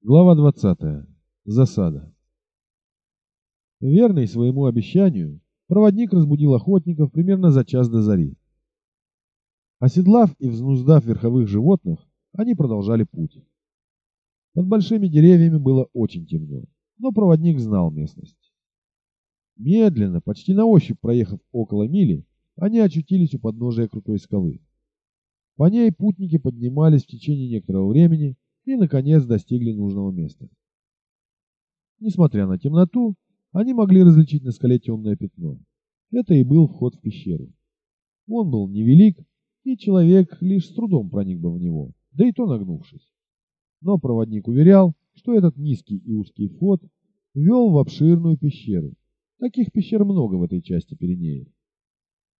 Глава 20. Засада. Верный своему обещанию, проводник разбудил охотников примерно за час до зари. Оседлав и взнуздав верховых животных, они продолжали путь. Под большими деревьями было очень темно, но проводник знал местность. Медленно, почти на ощупь проехав около мили, они очутились у подножия крутой скалы. По ней путники поднимались в течение некоторого времени, и, наконец, достигли нужного места. Несмотря на темноту, они могли различить на скале темное пятно. Это и был вход в пещеру. Он был невелик, и человек лишь с трудом проник бы в него, да и то нагнувшись. Но проводник уверял, что этот низкий и узкий вход вел в обширную пещеру. Таких пещер много в этой части Пиренеев.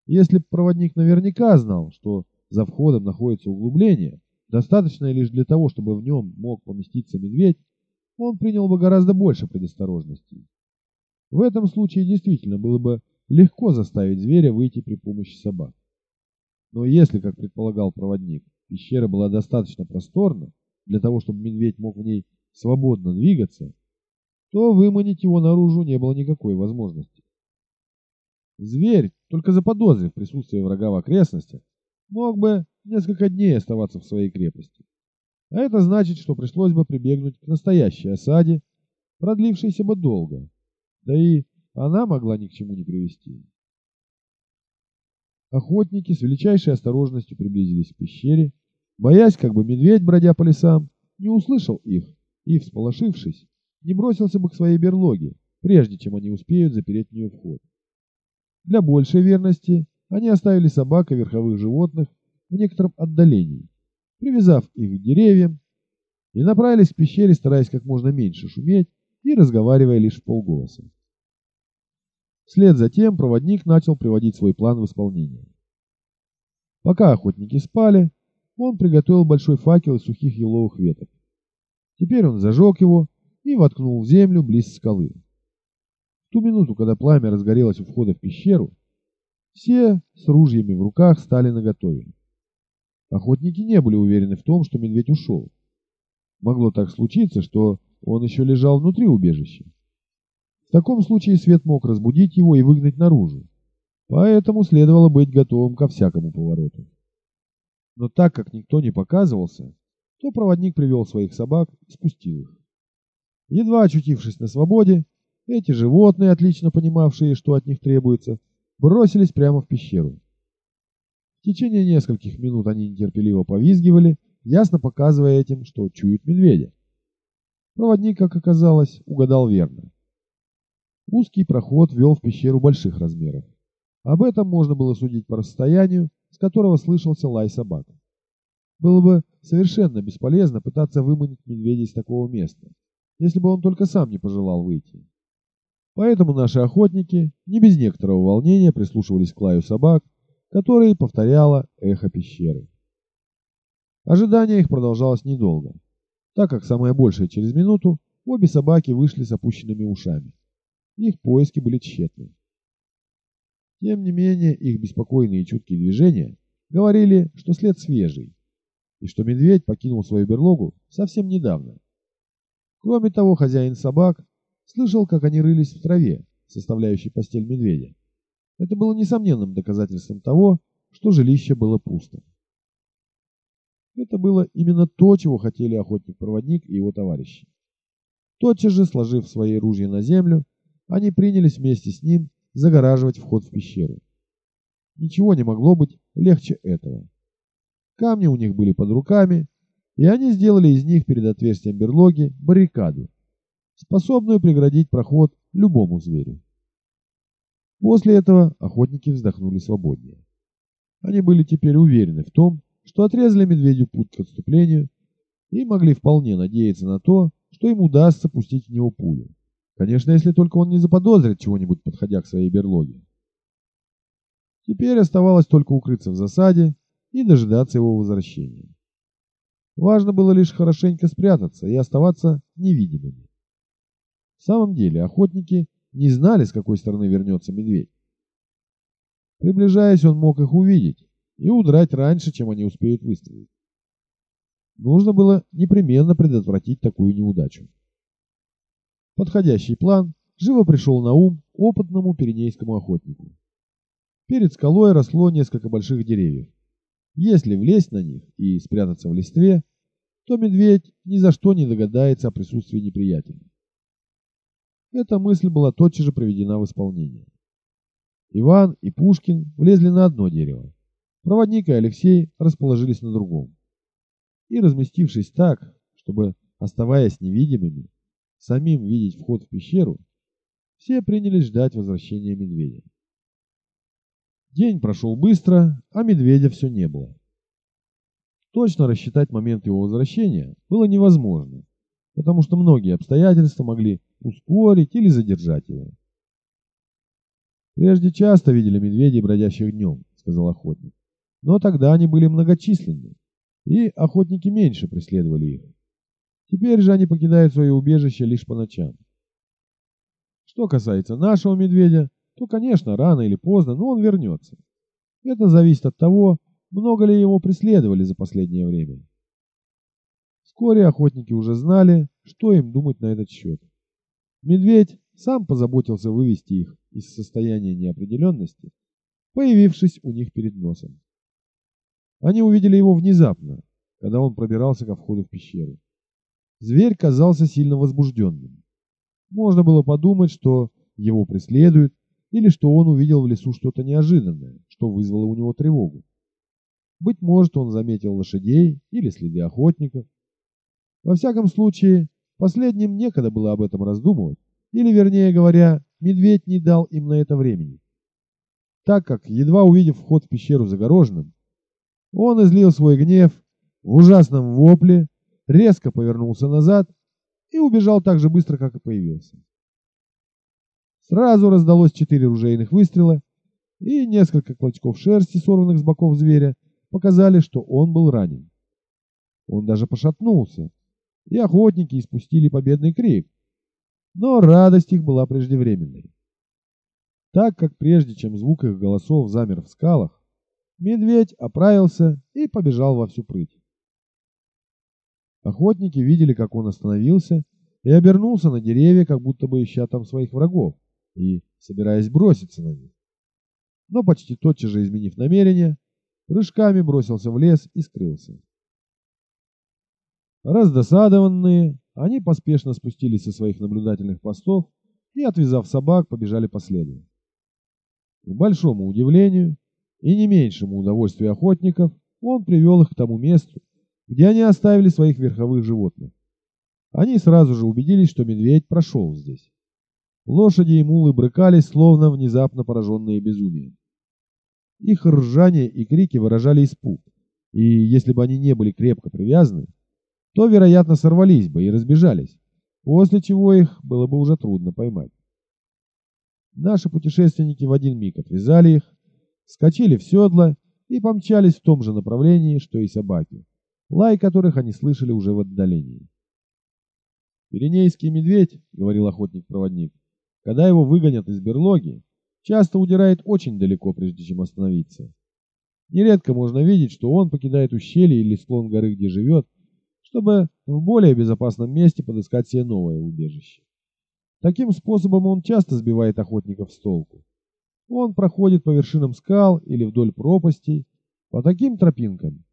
Если проводник наверняка знал, что за входом находится углубление, достаточное лишь для того, чтобы в нем мог поместиться медведь, он принял бы гораздо больше предосторожностей. В этом случае действительно было бы легко заставить зверя выйти при помощи собак. Но если, как предполагал проводник, пещера была достаточно просторна для того, чтобы медведь мог в ней свободно двигаться, то выманить его наружу не было никакой возможности. Зверь, только заподозрив присутствие врага в окрестностях, мог бы несколько дней оставаться в своей крепости. А это значит, что пришлось бы прибегнуть к настоящей осаде, продлившейся бы долго. Да и она могла ни к чему не привести. Охотники с величайшей осторожностью приблизились к пещере, боясь, как бы медведь, бродя по лесам, не услышал их и, всполошившись, не бросился бы к своей берлоге, прежде чем они успеют запереть в нее вход. Для большей верности они оставили собак и верховых животных в некотором отдалении, привязав их к деревьям, и направились к пещере, стараясь как можно меньше шуметь и разговаривая лишь в полголоса. Вслед за тем проводник начал приводить свой план в исполнение. Пока охотники спали, он приготовил большой факел из сухих еловых веток. Теперь он зажег его и воткнул в землю близ скалы. В ту минуту, когда пламя разгорелось у входа в пещеру, все с ружьями в руках стали наготове. Охотники не были уверены в том, что медведь ушел. Могло так случиться, что он еще лежал внутри убежища. В таком случае свет мог разбудить его и выгнать наружу. Поэтому следовало быть готовым ко всякому повороту. Но так как никто не показывался, то проводник привел своих собак и спустил их. Едва очутившись на свободе, эти животные, отлично понимавшие, что от них требуется, бросились прямо в пещеру. В течение нескольких минут они нетерпеливо повизгивали, ясно показывая этим, что чуют медведя. Проводник, как оказалось, угадал верно. Узкий проход вел в пещеру больших размеров. Об этом можно было судить по расстоянию, с которого слышался лай собак. Было бы совершенно бесполезно пытаться выманить медведя из такого места, если бы он только сам не пожелал выйти. Поэтому наши охотники не без некоторого волнения прислушивались к лаю собак, который повторяло эхо пещеры. Ожидание их продолжалось недолго, так как самое большее через минуту обе собаки вышли с опущенными ушами. Их поиски были тщетны. Тем не менее, их беспокойные и чуткие движения говорили, что след свежий, и что медведь покинул свою берлогу совсем недавно. Кроме того, хозяин собак слышал, как они рылись в траве, составляющей постель медведя. Это было несомненным доказательством того, что жилище было пусто. Это было именно то, чего хотели охотник-проводник и его товарищи. Тотчас же, сложив свои ружья на землю, они принялись вместе с ним загораживать вход в пещеру. Ничего не могло быть легче этого. Камни у них были под руками, и они сделали из них перед отверстием берлоги баррикаду, способную преградить проход любому зверю. После этого охотники вздохнули свободнее. Они были теперь уверены в том, что отрезали медведю путь к отступлению и могли вполне надеяться на то, что им удастся пустить в него пулю. Конечно, если только он не заподозрит чего-нибудь, подходя к своей берлоге. Теперь оставалось только укрыться в засаде и дожидаться его возвращения. Важно было лишь хорошенько спрятаться и оставаться невидимыми. В самом деле, охотники не знали, с какой стороны вернется медведь. Приближаясь, он мог их увидеть и удрать раньше, чем они успеют выстрелить. нужно было непременно предотвратить такую неудачу. Подходящий план живо пришел на ум опытному пиренейскому охотнику. Перед скалой росло несколько больших деревьев. Если влезть на них и спрятаться в листве, то медведь ни за что не догадается о присутствии неприятеля. Эта мысль была тотчас же приведена в исполнение. Иван и Пушкин влезли на одно дерево. Проводник и Алексей расположились на другом. И разместившись так, чтобы, оставаясь невидимыми, самим видеть вход в пещеру, все принялись ждать возвращения медведя. День прошел быстро, а медведя все не было. Точно рассчитать момент его возвращения было невозможно, потому что многие обстоятельства могли ускорить или задержать его. «Прежде часто видели медведей, бродящих днем», — сказал охотник. «Но тогда они были многочисленны, и охотники меньше преследовали их. Теперь же они покидают свое убежище лишь по ночам. Что касается нашего медведя, то, конечно, рано или поздно, но он вернется. Это зависит от того, много ли его преследовали за последнее время. Вскоре охотники уже знали, что им думать на этот счет. Медведь сам позаботился вывести их из состояния неопределенности, появившись у них перед носом. Они увидели его внезапно, когда он пробирался ко входу в пещеру. Зверь казался сильно возбужденным. Можно было подумать, что его преследуют, или что он увидел в лесу что-то неожиданное, что вызвало у него тревогу. Быть может, он заметил лошадей или следы охотников. Во всяком случае, последним некогда было об этом раздумывать, или, вернее говоря, медведь не дал им на это времени. Так как, едва увидев вход в пещеру загороженным, он излил свой гнев в ужасном вопле, резко повернулся назад и убежал так же быстро, как и появился. Сразу раздалось четыре ружейных выстрела, и несколько клочков шерсти, сорванных с боков зверя, показали, что он был ранен. Он даже пошатнулся, и охотники испустили победный крик. Но радость их была преждевременной. Так как прежде чем звук их голосов замер в скалах, медведь оправился и побежал во всю прыть. Охотники видели, как он остановился и обернулся на деревья, как будто бы ища там своих врагов и собираясь броситься на них. Но почти тотчас же изменив намерение, прыжками бросился в лес и скрылся. Раздосадованные, они поспешно спустились со своих наблюдательных постов и, отвязав собак, побежали по следу. К большому удивлению и не меньшему удовольствию охотников он привел их к тому месту, где они оставили своих верховых животных. Они сразу же убедились, что медведь прошел здесь. Лошади и мулы брыкались, словно внезапно пораженные безумием. Их ржание и крики выражали испуг, и если бы они не были крепко привязаны, то, вероятно, сорвались бы и разбежались, после чего их было бы уже трудно поймать. Наши путешественники в один миг отвязали их, скочили в седла и помчались в том же направлении, что и собаки лай которых они слышали уже в отдалении. «Пиренейский медведь», — говорил охотник-проводник, — «когда его выгонят из берлоги, часто удирает очень далеко, прежде чем остановиться. Нередко можно видеть, что он покидает ущелье или склон горы, где живет, чтобы в более безопасном месте подыскать себе новое убежище. Таким способом он часто сбивает охотников с толку. Он проходит по вершинам скал или вдоль пропастей, по таким тропинкам,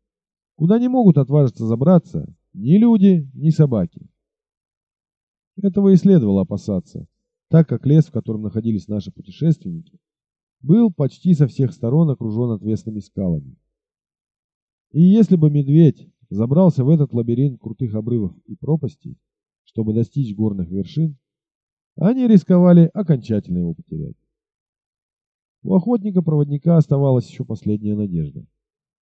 куда не могут отважиться забраться ни люди, ни собаки. Этого и следовало опасаться, так как лес, в котором находились наши путешественники, был почти со всех сторон окружен отвесными скалами. И если бы медведь забрался в этот лабиринт крутых обрывов и пропастей, чтобы достичь горных вершин, они рисковали окончательно его потерять. У охотника-проводника оставалась еще последняя надежда.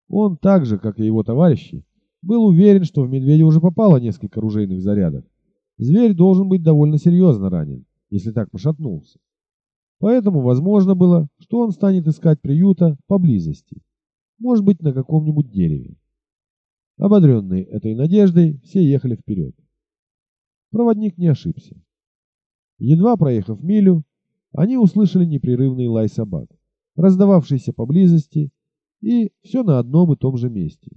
Он так же, как и его товарищи, был уверен, что в медведя уже попало несколько ружейных зарядов. Зверь должен быть довольно серьезно ранен, если так пошатнулся. Поэтому возможно было, что он станет искать приюта поблизости, может быть, на каком-нибудь дереве. Ободренные этой надеждой, все ехали вперед. Проводник не ошибся. Едва проехав милю, они услышали непрерывный лай собак, раздававшийся поблизости и все на одном и том же месте.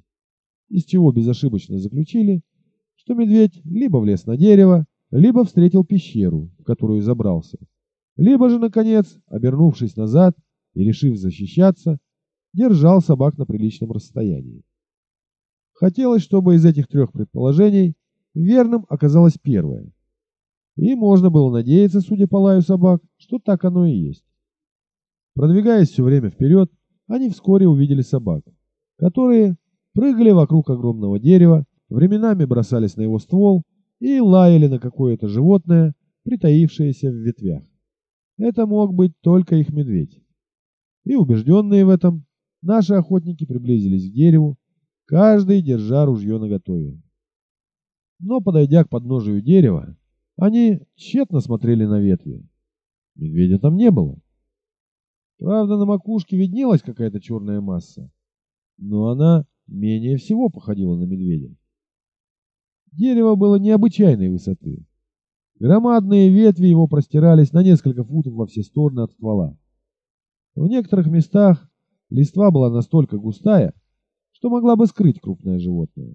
из чего безошибочно заключили, что медведь либо влез на дерево, либо встретил пещеру, в которую забрался, либо же, наконец, обернувшись назад и решив защищаться, держал собак на приличном расстоянии. Хотелось, чтобы из этих трех предположений верным оказалось первое. И можно было надеяться, судя по лаю собак, что так оно и есть. Продвигаясь все время вперед, они вскоре увидели собак, которые прыгали вокруг огромного дерева, временами бросались на его ствол и лаяли на какое-то животное, притаившееся в ветвях. Это мог быть только их медведь. И убежденные в этом, наши охотники приблизились к дереву, каждый держа ружье наготове. Но, подойдя к подножию дерева, они тщетно смотрели на ветви. Медведя там не было. Правда, на макушке виднелась какая-то черная масса, но она менее всего походила на медведя. Дерево было необычайной высоты. Громадные ветви его простирались на несколько футов во все стороны от ствола. В некоторых местах листва была настолько густая, что могла бы скрыть крупное животное.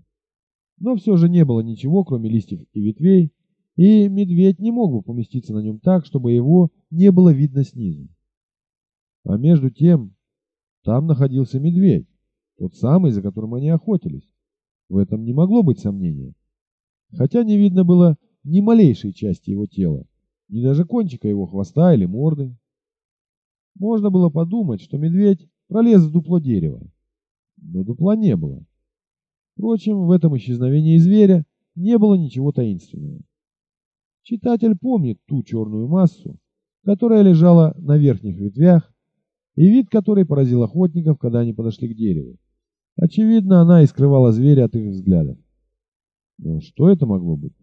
Но все же не было ничего, кроме листьев и ветвей, и медведь не мог бы поместиться на нем так, чтобы его не было видно снизу. А между тем, там находился медведь, тот самый, за которым они охотились. В этом не могло быть сомнения. Хотя не видно было ни малейшей части его тела, ни даже кончика его хвоста или морды. Можно было подумать, что медведь пролез в дупло дерева, но дупла не было. Впрочем, в этом исчезновении зверя не было ничего таинственного. Читатель помнит ту черную массу, которая лежала на верхних ветвях и вид которой поразил охотников, когда они подошли к дереву. Очевидно, она и скрывала зверя от их взглядов. Но что это могло быть?